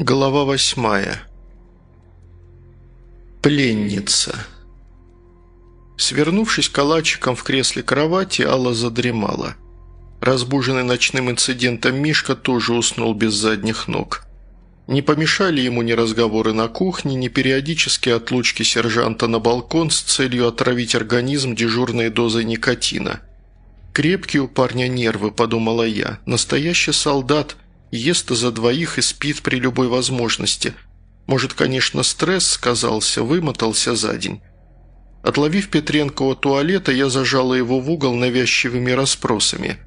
Глава восьмая. Пленница. Свернувшись калачиком в кресле кровати, Алла задремала. Разбуженный ночным инцидентом Мишка тоже уснул без задних ног. Не помешали ему ни разговоры на кухне, ни периодические отлучки сержанта на балкон с целью отравить организм дежурной дозой никотина. «Крепкие у парня нервы», – подумала я. «Настоящий солдат – Ест за двоих и спит при любой возможности. Может, конечно, стресс сказался, вымотался за день. Отловив Петренко у туалета, я зажала его в угол навязчивыми расспросами.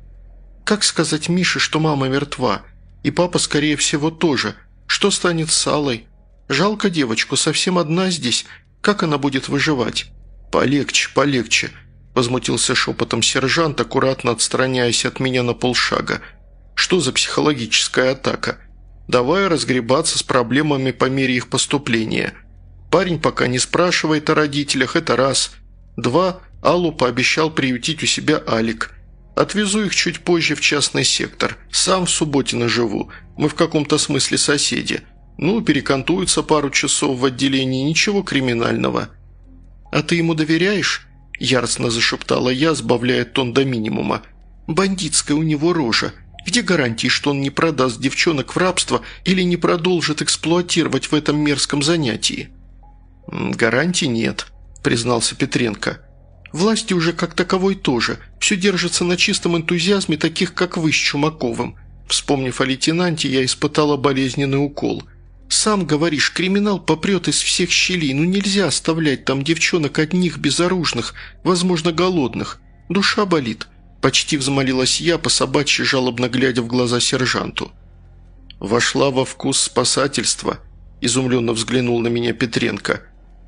«Как сказать Мише, что мама мертва? И папа, скорее всего, тоже. Что станет с Аллой? Жалко девочку, совсем одна здесь. Как она будет выживать?» «Полегче, полегче», – возмутился шепотом сержант, аккуратно отстраняясь от меня на полшага – что за психологическая атака? Давай разгребаться с проблемами по мере их поступления. Парень пока не спрашивает о родителях, это раз. Два. Аллу пообещал приютить у себя Алик. Отвезу их чуть позже в частный сектор. Сам в Субботино живу. Мы в каком-то смысле соседи. Ну, перекантуются пару часов в отделении, ничего криминального. «А ты ему доверяешь?» – яростно зашептала я, сбавляя тон до минимума. «Бандитская у него рожа. Где гарантии, что он не продаст девчонок в рабство или не продолжит эксплуатировать в этом мерзком занятии?» «Гарантий нет», – признался Петренко. «Власти уже как таковой тоже. Все держится на чистом энтузиазме таких, как вы с Чумаковым». Вспомнив о лейтенанте, я испытала болезненный укол. «Сам говоришь, криминал попрет из всех щелей, ну нельзя оставлять там девчонок одних безоружных, возможно, голодных. Душа болит. Почти взмолилась я, по собачьи жалобно глядя в глаза сержанту. «Вошла во вкус спасательства», – изумленно взглянул на меня Петренко.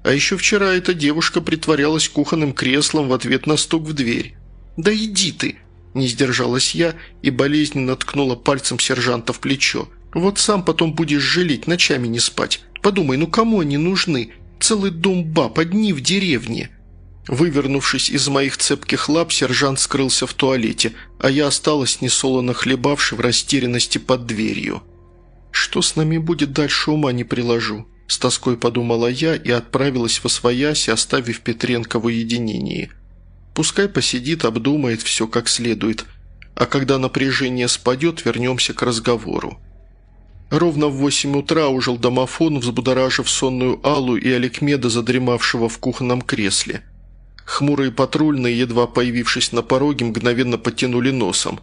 «А еще вчера эта девушка притворялась кухонным креслом в ответ на стук в дверь». «Да иди ты!» – не сдержалась я и болезненно ткнула пальцем сержанта в плечо. «Вот сам потом будешь жалеть, ночами не спать. Подумай, ну кому они нужны? Целый дом баб, одни в деревне». Вывернувшись из моих цепких лап, сержант скрылся в туалете, а я осталась несолоно хлебавшей в растерянности под дверью. «Что с нами будет дальше, ума не приложу», – с тоской подумала я и отправилась во своясь, оставив Петренко в уединении. «Пускай посидит, обдумает все как следует, а когда напряжение спадет, вернемся к разговору». Ровно в восемь утра ужил домофон, взбудоражив сонную Аллу и Аликмеда, задремавшего в кухонном кресле – Хмурые патрульные, едва появившись на пороге, мгновенно потянули носом.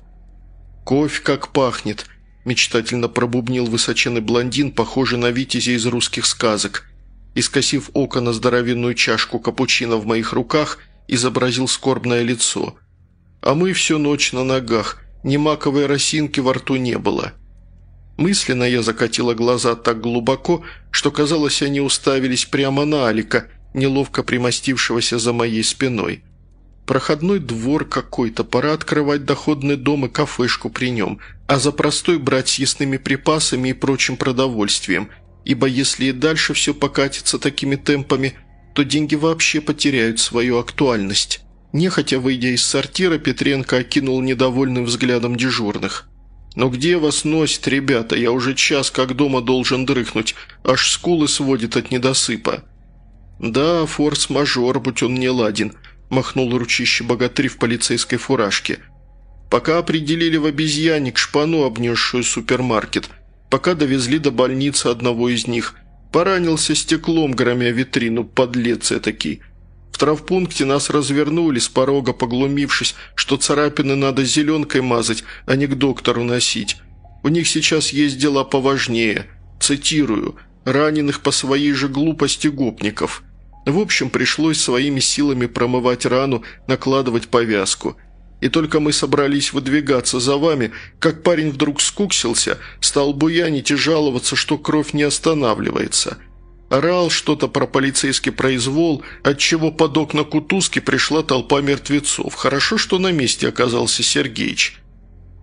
«Кофе как пахнет!» – мечтательно пробубнил высоченный блондин, похожий на витязя из русских сказок. Искосив око на здоровенную чашку капучино в моих руках, изобразил скорбное лицо. А мы всю ночь на ногах, ни маковой росинки во рту не было. Мысленно я закатила глаза так глубоко, что казалось, они уставились прямо на Алика – неловко примостившегося за моей спиной. Проходной двор какой-то, пора открывать доходный дом и кафешку при нем, а за простой брать с припасами и прочим продовольствием, ибо если и дальше все покатится такими темпами, то деньги вообще потеряют свою актуальность. Нехотя выйдя из сортира, Петренко окинул недовольным взглядом дежурных. «Но где вас носит, ребята? Я уже час как дома должен дрыхнуть, аж скулы сводит от недосыпа». «Да, форс-мажор, будь он не ладен», – махнул ручище богатырь в полицейской фуражке. «Пока определили в обезьяник шпану, обнесшую супермаркет, пока довезли до больницы одного из них, поранился стеклом, громя витрину, подлец этакий». В травпункте нас развернули, с порога поглумившись, что царапины надо зеленкой мазать, а не к доктору носить. У них сейчас есть дела поважнее. Цитирую. «Раненых по своей же глупости гопников». В общем, пришлось своими силами промывать рану, накладывать повязку. И только мы собрались выдвигаться за вами, как парень вдруг скуксился, стал буянить и жаловаться, что кровь не останавливается. Орал что-то про полицейский произвол, отчего под окна кутузки пришла толпа мертвецов. Хорошо, что на месте оказался Сергеич.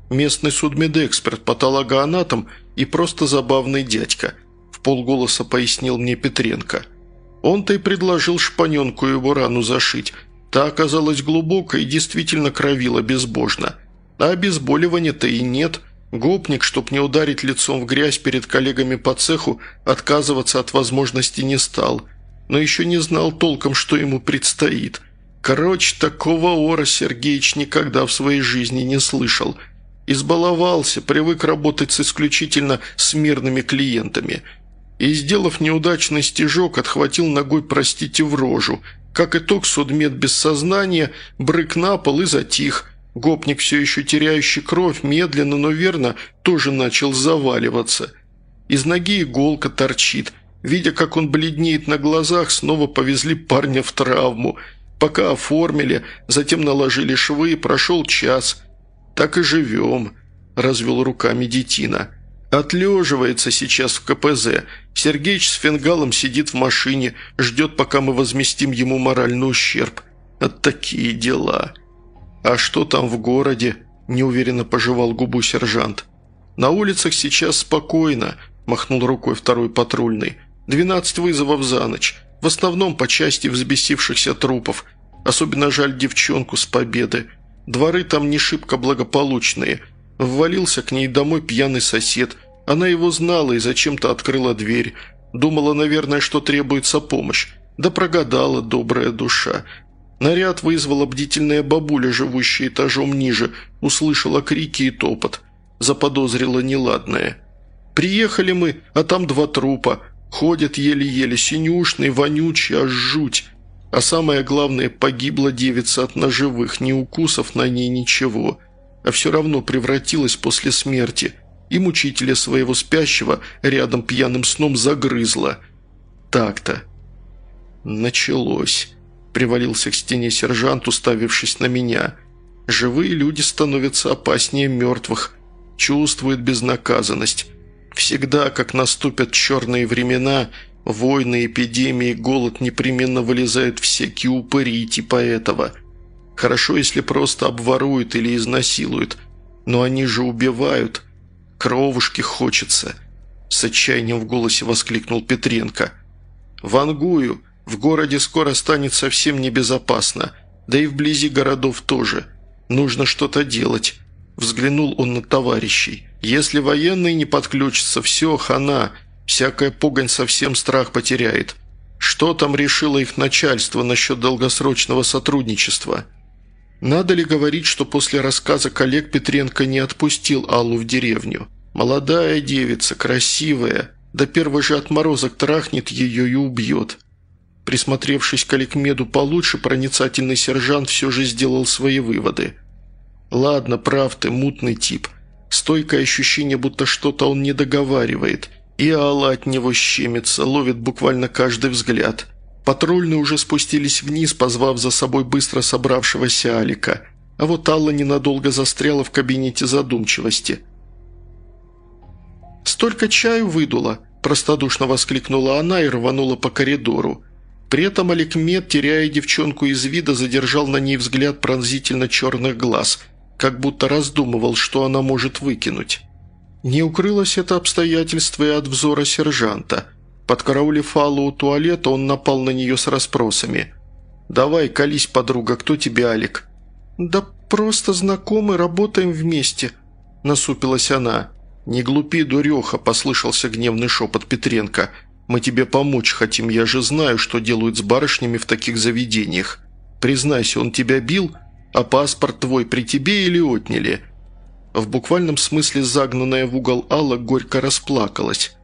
Местный судмедэксперт, патологоанатом и просто забавный дядька. В полголоса пояснил мне Петренко – он-то и предложил шпаненку его рану зашить. Та оказалась глубокой и действительно кровила безбожно. А обезболивания-то и нет. Гопник, чтоб не ударить лицом в грязь перед коллегами по цеху, отказываться от возможности не стал, но еще не знал толком, что ему предстоит. Короче, такого ора Сергеич никогда в своей жизни не слышал. Избаловался, привык работать с исключительно с мирными клиентами. И, сделав неудачный стежок, отхватил ногой «простите» в рожу. Как итог, судмед без сознания, брык на пол и затих – Гопник, все еще теряющий кровь, медленно, но верно, тоже начал заваливаться. Из ноги иголка торчит. Видя, как он бледнеет на глазах, снова повезли парня в травму. Пока оформили, затем наложили швы, прошел час. «Так и живем», – развел руками детина. «Отлеживается сейчас в КПЗ. Сергеич с фингалом сидит в машине, ждет, пока мы возместим ему моральный ущерб. От такие дела». «А что там в городе?» – неуверенно пожевал губу сержант. «На улицах сейчас спокойно», – махнул рукой второй патрульный. «Двенадцать вызовов за ночь. В основном по части взбесившихся трупов. Особенно жаль девчонку с победы. Дворы там не шибко благополучные. Ввалился к ней домой пьяный сосед. Она его знала и зачем-то открыла дверь. Думала, наверное, что требуется помощь. Да прогадала добрая душа. Наряд вызвала бдительная бабуля, живущая этажом ниже, услышала крики и топот. Заподозрила неладное. «Приехали мы, а там два трупа. Ходят еле-еле, синюшные, вонючие, аж жуть. А самое главное, погибла девица от ножевых, ни укусов на ней ничего. А все равно превратилась после смерти. И мучителя своего спящего рядом пьяным сном загрызла. Так-то. Началось» привалился к стене сержант, уставившись на меня. «Живые люди становятся опаснее мертвых, чувствуют безнаказанность. Всегда, как наступят черные времена, войны, эпидемии, голод непременно вылезают всякие упыри типа этого. Хорошо, если просто обворуют или изнасилуют, но они же убивают. Кровушки хочется». С отчаянием в голосе воскликнул Петренко. «Вангую!» В городе скоро станет совсем небезопасно, да и вблизи городов тоже. Нужно что-то делать». Взглянул он на товарищей. «Если военные не подключатся, все, хана. Всякая погонь совсем страх потеряет. Что там решило их начальство насчет долгосрочного сотрудничества?» Надо ли говорить, что после рассказа коллег Петренко не отпустил Аллу в деревню? Молодая девица, красивая, да первый же отморозок трахнет ее и убьет. Присмотревшись к Аликмеду получше, проницательный сержант все же сделал свои выводы. «Ладно, прав ты, мутный тип. Стойкое ощущение, будто что-то он не договаривает. И Алла от него щемится, ловит буквально каждый взгляд». Патрульные уже спустились вниз, позвав за собой быстро собравшегося Алика. А вот Алла ненадолго застряла в кабинете задумчивости. «Столько чаю выдуло!» – простодушно воскликнула она и рванула по коридору. При этом Аликмед, теряя девчонку из вида, задержал на ней взгляд пронзительно черных глаз, как будто раздумывал, что она может выкинуть. Не укрылось это обстоятельство и от взора сержанта. Подкараулив Аллу у туалета, он напал на нее с расспросами. «Давай, колись, подруга, кто тебе Алик?» «Да просто знакомы, работаем вместе», – насупилась она. «Не глупи, дуреха», – послышался гневный шепот Петренко – мы тебе помочь хотим, я же знаю, что делают с барышнями в таких заведениях. Признайся, он тебя бил, а паспорт твой при тебе или отняли?» В буквальном смысле загнанная в угол Алла горько расплакалась.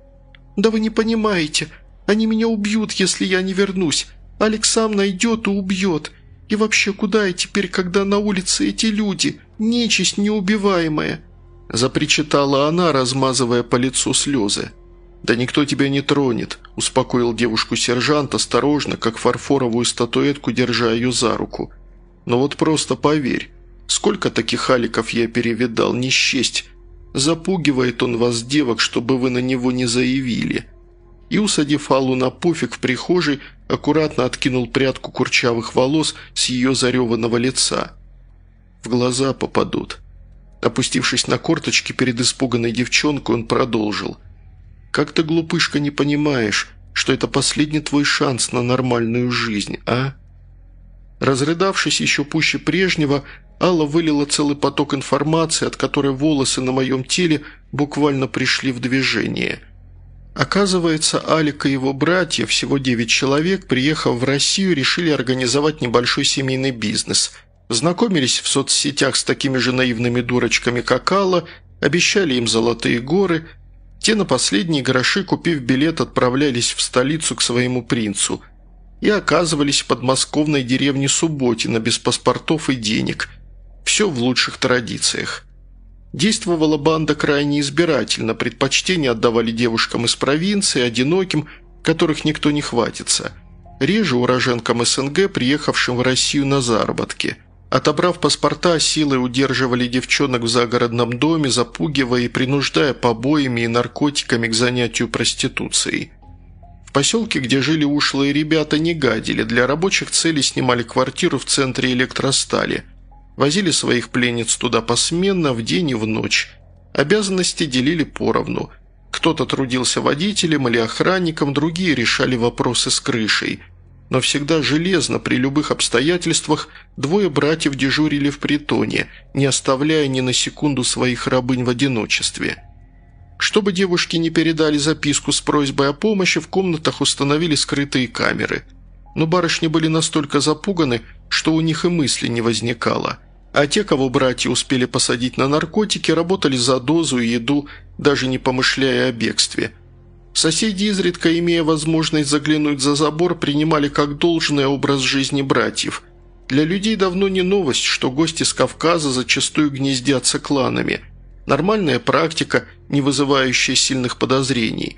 «Да вы не понимаете. Они меня убьют, если я не вернусь. Алекс сам найдет и убьет. И вообще, куда я теперь, когда на улице эти люди? Нечисть неубиваемая!» Запричитала она, размазывая по лицу слезы. «Да никто тебя не тронет», – успокоил девушку сержант, осторожно, как фарфоровую статуэтку, держа ее за руку. «Но вот просто поверь, сколько таких аликов я перевидал, не счесть. Запугивает он вас, девок, чтобы вы на него не заявили». И, усадив Аллу на пуфик в прихожей, аккуратно откинул прядку курчавых волос с ее зареванного лица. «В глаза попадут». Опустившись на корточки перед испуганной девчонкой, он продолжил – как ты, глупышка, не понимаешь, что это последний твой шанс на нормальную жизнь, а?» Разрыдавшись еще пуще прежнего, Алла вылила целый поток информации, от которой волосы на моем теле буквально пришли в движение. Оказывается, Алик и его братья, всего девять человек, приехав в Россию, решили организовать небольшой семейный бизнес. Знакомились в соцсетях с такими же наивными дурочками, как Алла, обещали им золотые горы. Те на последние гроши, купив билет, отправлялись в столицу к своему принцу – и оказывались в подмосковной деревне Субботина без паспортов и денег. Все в лучших традициях. Действовала банда крайне избирательно, предпочтение отдавали девушкам из провинции, одиноким, которых никто не хватится. Реже уроженкам СНГ, приехавшим в Россию на заработки. Отобрав паспорта, силой удерживали девчонок в загородном доме, запугивая и принуждая побоями и наркотиками к занятию проституцией. В поселке, где жили ушлые ребята, не гадили, для рабочих целей снимали квартиру в центре электростали. Возили своих пленниц туда посменно, в день и в ночь. Обязанности делили поровну. Кто-то трудился водителем или охранником, другие решали вопросы с крышей. Но всегда железно, при любых обстоятельствах, двое братьев дежурили в притоне, не оставляя ни на секунду своих рабынь в одиночестве – чтобы девушки не передали записку с просьбой о помощи, в комнатах установили скрытые камеры. Но барышни были настолько запуганы, что у них и мысли не возникало. А те, кого братья успели посадить на наркотики, работали за дозу и еду, даже не помышляя о бегстве. Соседи, изредка имея возможность заглянуть за забор, принимали как должное образ жизни братьев. Для людей давно не новость, что гости с Кавказа зачастую гнездятся кланами – Нормальная практика, не вызывающая сильных подозрений.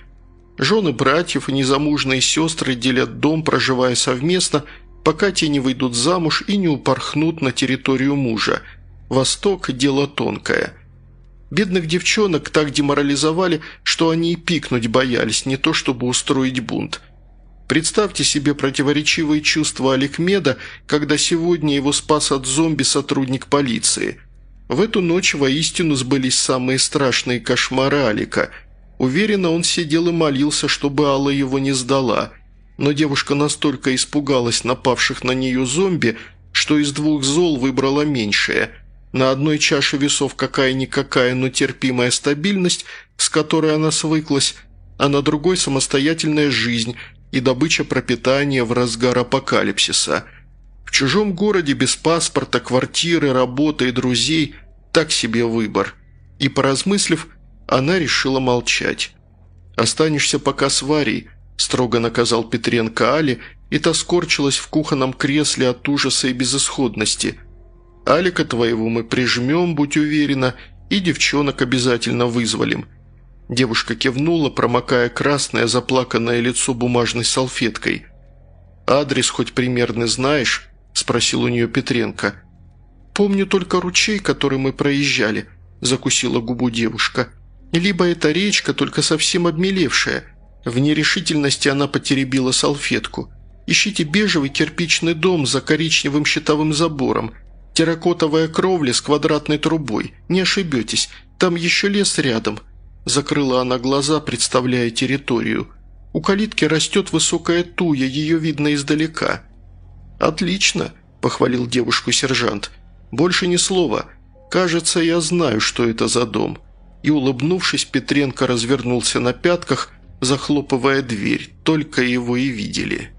Жены братьев и незамужные сестры делят дом, проживая совместно, пока те не выйдут замуж и не упорхнут на территорию мужа. Восток – дело тонкое. Бедных девчонок так деморализовали, что они и пикнуть боялись, не то чтобы устроить бунт. Представьте себе противоречивые чувства Аликмеда, когда сегодня его спас от зомби сотрудник полиции – в эту ночь воистину сбылись самые страшные кошмары Алика. Уверенно, он сидел и молился, чтобы Алла его не сдала. Но девушка настолько испугалась напавших на нее зомби, что из двух зол выбрала меньшее. На одной чаше весов какая-никакая, но терпимая стабильность, с которой она свыклась, а на другой самостоятельная жизнь и добыча пропитания в разгар апокалипсиса – в чужом городе без паспорта, квартиры, работы и друзей – так себе выбор. И поразмыслив, она решила молчать. «Останешься пока с Варей», – строго наказал Петренко Али, и та скорчилась в кухонном кресле от ужаса и безысходности. «Алика твоего мы прижмем, будь уверена, и девчонок обязательно вызволим». Девушка кивнула, промокая красное заплаканное лицо бумажной салфеткой. «Адрес хоть примерно знаешь?» – спросил у нее Петренко. «Помню только ручей, который мы проезжали», – закусила губу девушка. «Либо это речка, только совсем обмелевшая». В нерешительности она потеребила салфетку. «Ищите бежевый кирпичный дом за коричневым щитовым забором. Терракотовая кровля с квадратной трубой. Не ошибетесь, там еще лес рядом». Закрыла она глаза, представляя территорию. «У калитки растет высокая туя, ее видно издалека». «Отлично», – похвалил девушку сержант. «Больше ни слова. Кажется, я знаю, что это за дом». И, улыбнувшись, Петренко развернулся на пятках, захлопывая дверь. Только его и видели.